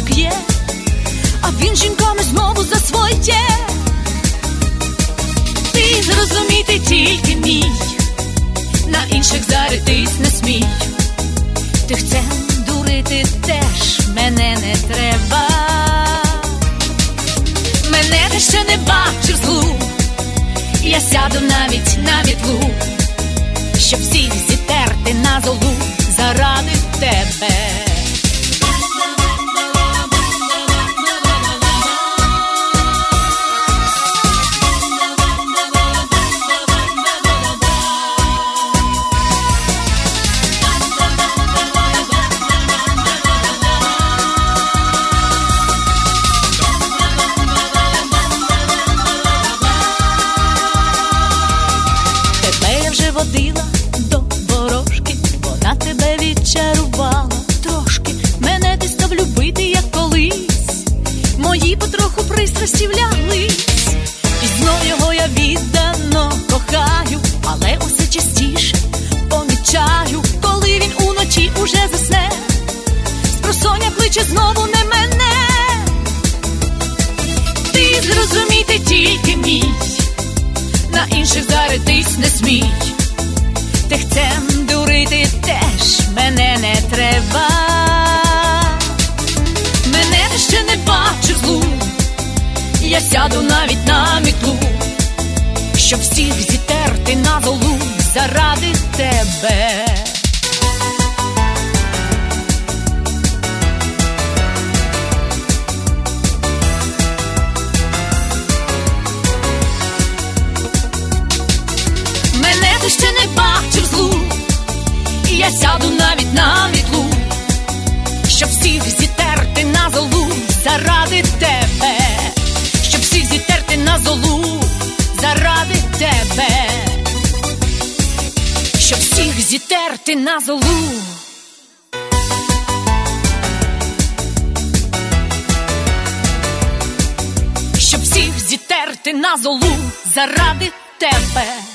як є, а він жінками знову за своє. Ти зрозуміти тільки мій, на інших заритись не смій. Ти хцем дурити теж мене не треба. Мене ти ще не бачив злу, я сяду навіть на вітлу, щоб всіх зітерти на долу, заради тебе. Відчарувала трошки. Мене ти став любити, як колись. Мої потроху пристрасті влялись. Пізно його я віддано кохаю, але усе частіше помічаю, коли він уночі уже засне. Спросоня кличе знову не мене. Ти зрозуміти тільки мій на інших заритись не смій, тихцем дурити теж сяду навіть на мітлу, щоб всіх зітерти на золу заради тебе. Мене ти ще не бачив злу, і я сяду навіть на мітлу, щоб всіх зітерти на золу заради тебе, золу заради тебе, щоб всіх зітерти на золу. Щоб всіх зітерти на золу заради тебе.